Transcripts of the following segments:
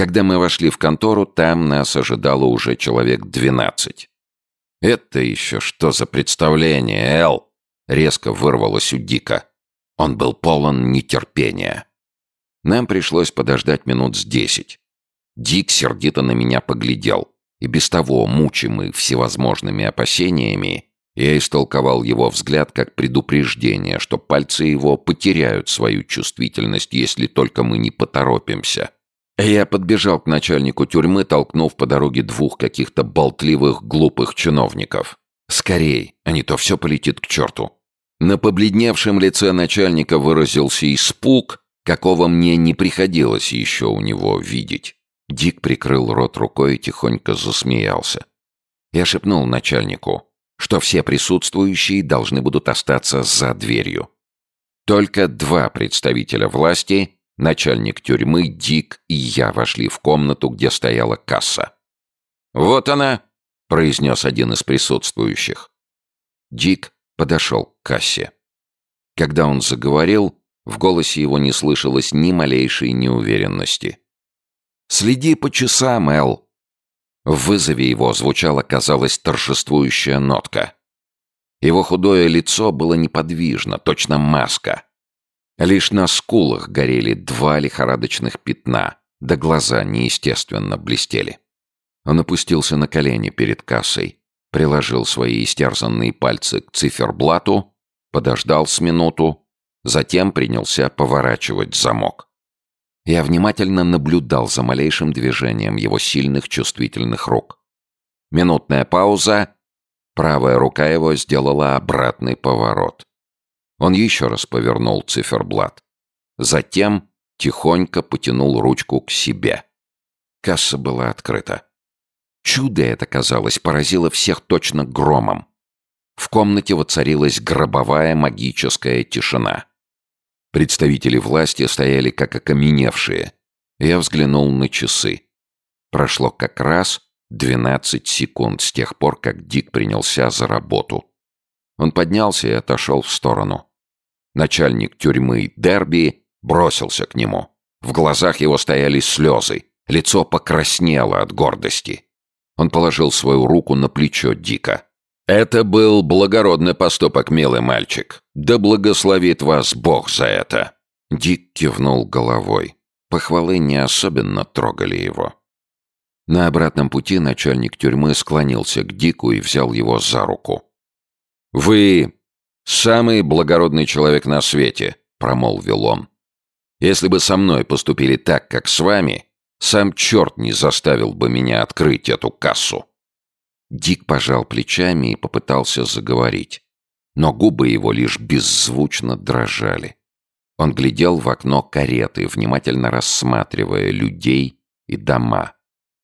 Когда мы вошли в контору, там нас ожидало уже человек двенадцать. «Это еще что за представление, Эл?» — резко вырвалось у Дика. Он был полон нетерпения. Нам пришлось подождать минут с десять. Дик сердито на меня поглядел, и без того, мучимый всевозможными опасениями, я истолковал его взгляд как предупреждение, что пальцы его потеряют свою чувствительность, если только мы не поторопимся. Я подбежал к начальнику тюрьмы, толкнув по дороге двух каких-то болтливых, глупых чиновников. «Скорей, а не то все полетит к черту». На побледневшем лице начальника выразился испуг, какого мне не приходилось еще у него видеть. Дик прикрыл рот рукой и тихонько засмеялся. Я шепнул начальнику, что все присутствующие должны будут остаться за дверью. Только два представителя власти начальник тюрьмы, Дик и я вошли в комнату, где стояла касса. «Вот она!» — произнес один из присутствующих. Дик подошел к кассе. Когда он заговорил, в голосе его не слышалось ни малейшей неуверенности. «Следи по часам, Эл!» В вызове его звучала, казалось, торжествующая нотка. Его худое лицо было неподвижно, точно маска — Лишь на скулах горели два лихорадочных пятна, да глаза неестественно блестели. Он опустился на колени перед кассой, приложил свои истерзанные пальцы к циферблату, подождал с минуту, затем принялся поворачивать замок. Я внимательно наблюдал за малейшим движением его сильных чувствительных рук. Минутная пауза, правая рука его сделала обратный поворот. Он еще раз повернул циферблат. Затем тихонько потянул ручку к себе. Касса была открыта. Чудо это, казалось, поразило всех точно громом. В комнате воцарилась гробовая магическая тишина. Представители власти стояли как окаменевшие. Я взглянул на часы. Прошло как раз 12 секунд с тех пор, как Дик принялся за работу. Он поднялся и отошел в сторону. Начальник тюрьмы Дерби бросился к нему. В глазах его стояли слезы, лицо покраснело от гордости. Он положил свою руку на плечо Дика. «Это был благородный поступок, милый мальчик. Да благословит вас Бог за это!» Дик кивнул головой. Похвалы не особенно трогали его. На обратном пути начальник тюрьмы склонился к Дику и взял его за руку. «Вы «Самый благородный человек на свете», — промолвил он. «Если бы со мной поступили так, как с вами, сам черт не заставил бы меня открыть эту кассу». Дик пожал плечами и попытался заговорить, но губы его лишь беззвучно дрожали. Он глядел в окно кареты, внимательно рассматривая людей и дома.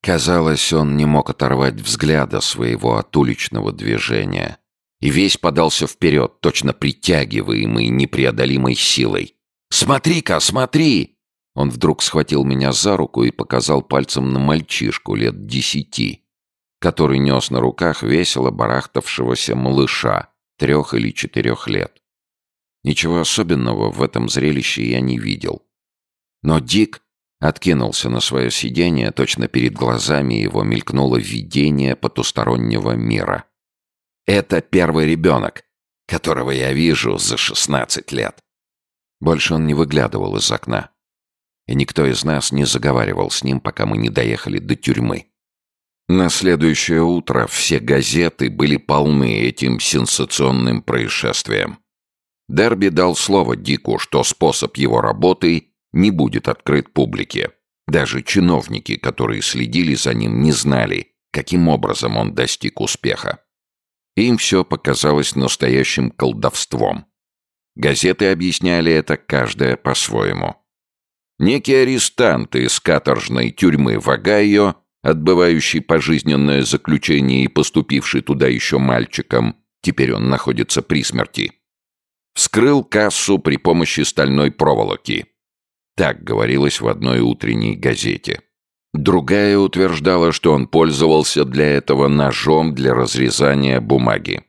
Казалось, он не мог оторвать взгляда своего от уличного движения и весь подался вперед, точно притягиваемый непреодолимой силой. «Смотри-ка, смотри!» Он вдруг схватил меня за руку и показал пальцем на мальчишку лет десяти, который нес на руках весело барахтавшегося малыша трех или четырех лет. Ничего особенного в этом зрелище я не видел. Но Дик откинулся на свое сиденье, точно перед глазами его мелькнуло видение потустороннего мира. Это первый ребенок, которого я вижу за шестнадцать лет. Больше он не выглядывал из окна. И никто из нас не заговаривал с ним, пока мы не доехали до тюрьмы. На следующее утро все газеты были полны этим сенсационным происшествием. Дерби дал слово Дику, что способ его работы не будет открыт публике. Даже чиновники, которые следили за ним, не знали, каким образом он достиг успеха. Им все показалось настоящим колдовством. Газеты объясняли это каждая по-своему. Некий арестант из каторжной тюрьмы в Огайо, отбывающий пожизненное заключение и поступивший туда еще мальчиком, теперь он находится при смерти, вскрыл кассу при помощи стальной проволоки. Так говорилось в одной утренней газете. Другая утверждала, что он пользовался для этого ножом для разрезания бумаги.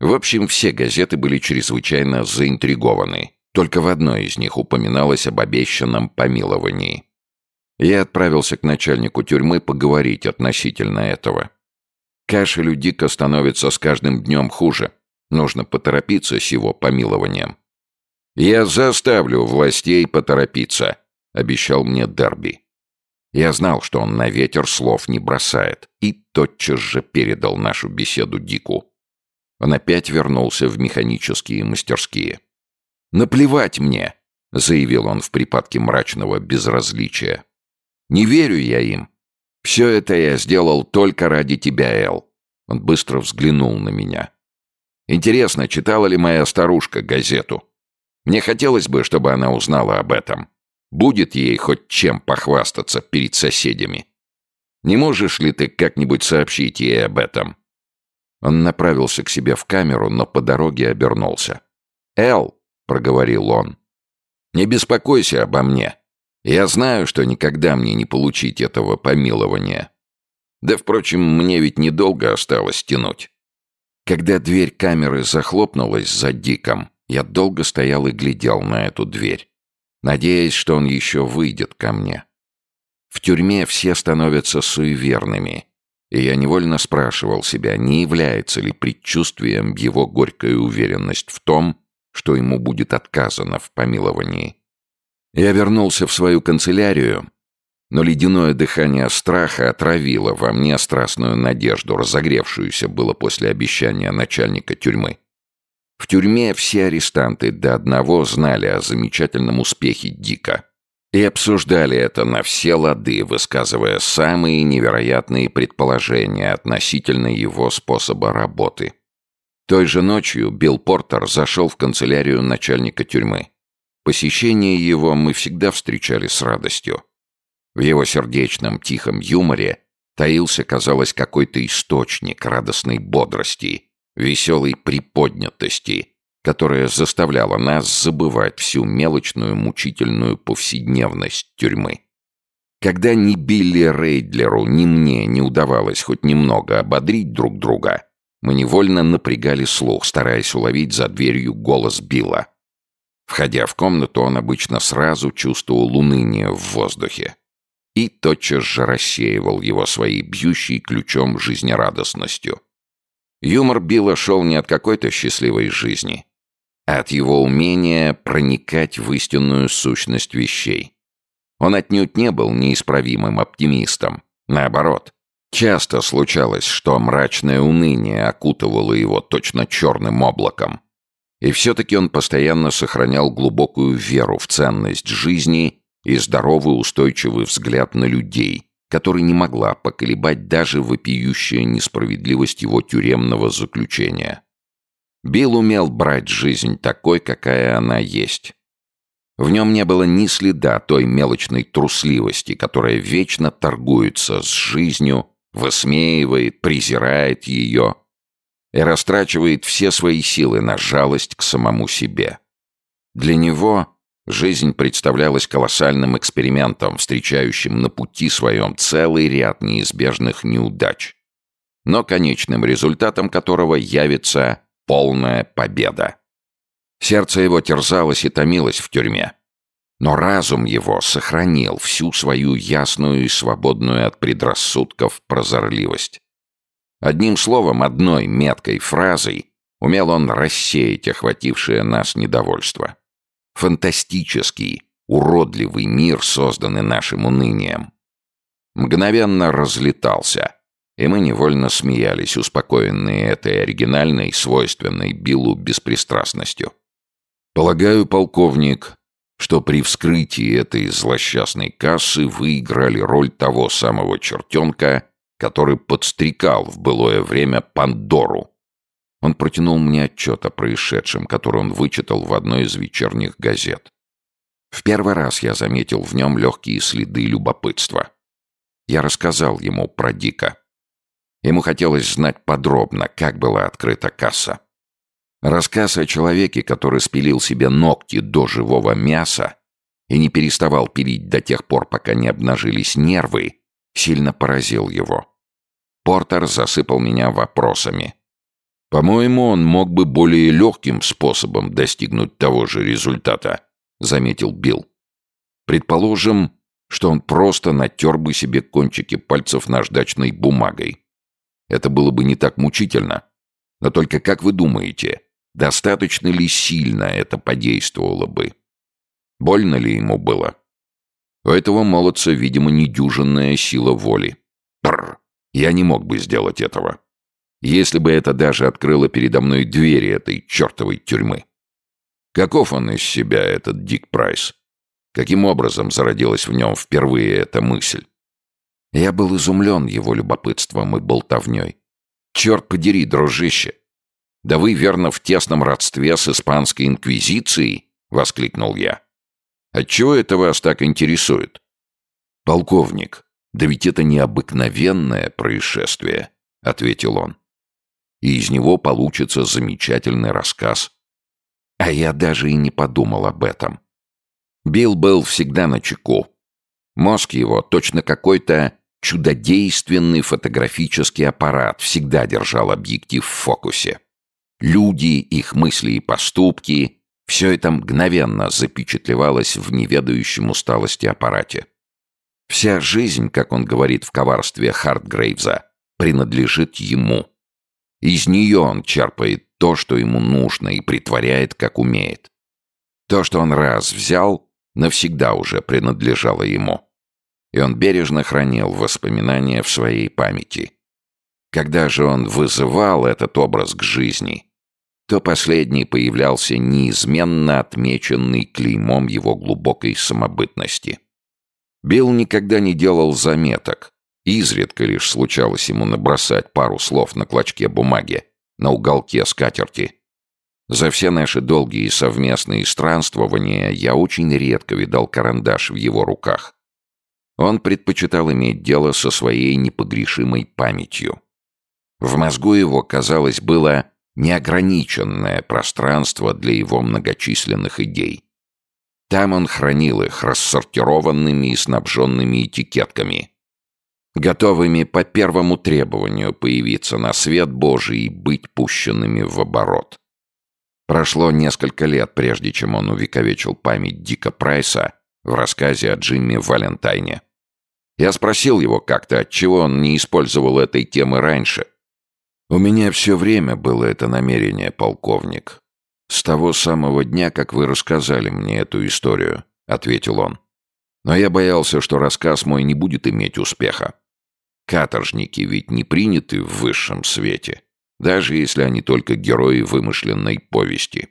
В общем, все газеты были чрезвычайно заинтригованы. Только в одной из них упоминалось об обещанном помиловании. Я отправился к начальнику тюрьмы поговорить относительно этого. Кашель у Дика становится с каждым днем хуже. Нужно поторопиться с его помилованием. «Я заставлю властей поторопиться», — обещал мне Дерби. Я знал, что он на ветер слов не бросает, и тотчас же передал нашу беседу Дику. Он опять вернулся в механические мастерские. «Наплевать мне», — заявил он в припадке мрачного безразличия. «Не верю я им. Все это я сделал только ради тебя, Эл». Он быстро взглянул на меня. «Интересно, читала ли моя старушка газету? Мне хотелось бы, чтобы она узнала об этом. Будет ей хоть чем похвастаться перед соседями. Не можешь ли ты как-нибудь сообщить ей об этом?» Он направился к себе в камеру, но по дороге обернулся. «Эл», — проговорил он, — «не беспокойся обо мне. Я знаю, что никогда мне не получить этого помилования. Да, впрочем, мне ведь недолго осталось тянуть». Когда дверь камеры захлопнулась за Диком, я долго стоял и глядел на эту дверь, надеясь, что он еще выйдет ко мне. В тюрьме все становятся суеверными, и я невольно спрашивал себя, не является ли предчувствием его горькая уверенность в том, что ему будет отказано в помиловании. Я вернулся в свою канцелярию, но ледяное дыхание страха отравило во мне страстную надежду, разогревшуюся было после обещания начальника тюрьмы. В тюрьме все арестанты до одного знали о замечательном успехе Дика и обсуждали это на все лады, высказывая самые невероятные предположения относительно его способа работы. Той же ночью Билл Портер зашел в канцелярию начальника тюрьмы. Посещение его мы всегда встречали с радостью. В его сердечном, тихом юморе таился, казалось, какой-то источник радостной бодрости, веселой приподнятости, которая заставляла нас забывать всю мелочную мучительную повседневность тюрьмы. Когда ни Билли Рейдлеру, ни мне не удавалось хоть немного ободрить друг друга, мы невольно напрягали слух, стараясь уловить за дверью голос Билла. Входя в комнату, он обычно сразу чувствовал уныние в воздухе и тотчас же рассеивал его своей бьющей ключом жизнерадостностью. Юмор Билла шел не от какой-то счастливой жизни, от его умения проникать в истинную сущность вещей. Он отнюдь не был неисправимым оптимистом. Наоборот, часто случалось, что мрачное уныние окутывало его точно черным облаком. И все-таки он постоянно сохранял глубокую веру в ценность жизни и здоровый устойчивый взгляд на людей, который не могла поколебать даже вопиющая несправедливость его тюремного заключения. Билл умел брать жизнь такой, какая она есть. В нем не было ни следа той мелочной трусливости, которая вечно торгуется с жизнью, высмеивает, презирает ее и растрачивает все свои силы на жалость к самому себе. Для него жизнь представлялась колоссальным экспериментом, встречающим на пути своем целый ряд неизбежных неудач, но конечным результатом которого явится полная победа. Сердце его терзалось и томилось в тюрьме. Но разум его сохранил всю свою ясную и свободную от предрассудков прозорливость. Одним словом, одной меткой фразой умел он рассеять охватившее нас недовольство. Фантастический, уродливый мир, созданный нашим унынием. Мгновенно разлетался, и мы невольно смеялись, успокоенные этой оригинальной, свойственной Биллу беспристрастностью. «Полагаю, полковник, что при вскрытии этой злосчастной кассы вы играли роль того самого чертенка, который подстрекал в былое время Пандору». Он протянул мне отчет о происшедшем, который он вычитал в одной из вечерних газет. В первый раз я заметил в нем легкие следы любопытства. Я рассказал ему про Дика. Ему хотелось знать подробно, как была открыта касса. Рассказ о человеке, который спилил себе ногти до живого мяса и не переставал пилить до тех пор, пока не обнажились нервы, сильно поразил его. Портер засыпал меня вопросами. «По-моему, он мог бы более легким способом достигнуть того же результата», — заметил Билл. «Предположим, что он просто натер бы себе кончики пальцев наждачной бумагой. Это было бы не так мучительно. Но только как вы думаете, достаточно ли сильно это подействовало бы? Больно ли ему было? У этого молодца, видимо, недюжинная сила воли. Пррр, я не мог бы сделать этого. Если бы это даже открыло передо мной двери этой чертовой тюрьмы. Каков он из себя, этот Дик Прайс? Каким образом зародилась в нем впервые эта мысль? Я был изумлен его любопытством и болтовней. «Черт подери, дружище! Да вы, верно, в тесном родстве с испанской инквизицией?» — воскликнул я. Отчего это вас так интересует? Полковник, да ведь это необыкновенное происшествие, ответил он. И из него получится замечательный рассказ. А я даже и не подумал об этом. Билл был всегда на чеку. Мозг его, точно какой-то чудодейственный фотографический аппарат, всегда держал объектив в фокусе. Люди, их мысли и поступки, все это мгновенно запечатлевалось в неведающем усталости аппарате. Вся жизнь, как он говорит в коварстве Хартгрейвза, принадлежит ему. Из нее он черпает то, что ему нужно, и притворяет, как умеет. То, что он раз взял, навсегда уже принадлежало ему. И он бережно хранил воспоминания в своей памяти. Когда же он вызывал этот образ к жизни, то последний появлялся неизменно отмеченный клеймом его глубокой самобытности. Билл никогда не делал заметок, изредка лишь случалось ему набросать пару слов на клочке бумаги, на уголке скатерти. За все наши долгие совместные странствования я очень редко видал карандаш в его руках. Он предпочитал иметь дело со своей непогрешимой памятью. В мозгу его, казалось, было неограниченное пространство для его многочисленных идей. Там он хранил их рассортированными и снабженными этикетками, готовыми по первому требованию появиться на свет Божий и быть пущенными в оборот. Прошло несколько лет, прежде чем он увековечил память Дика Прайса в рассказе о Джимми Валентайне. Я спросил его как-то, отчего он не использовал этой темы раньше, «У меня все время было это намерение, полковник. С того самого дня, как вы рассказали мне эту историю», — ответил он. «Но я боялся, что рассказ мой не будет иметь успеха. Каторжники ведь не приняты в высшем свете, даже если они только герои вымышленной повести.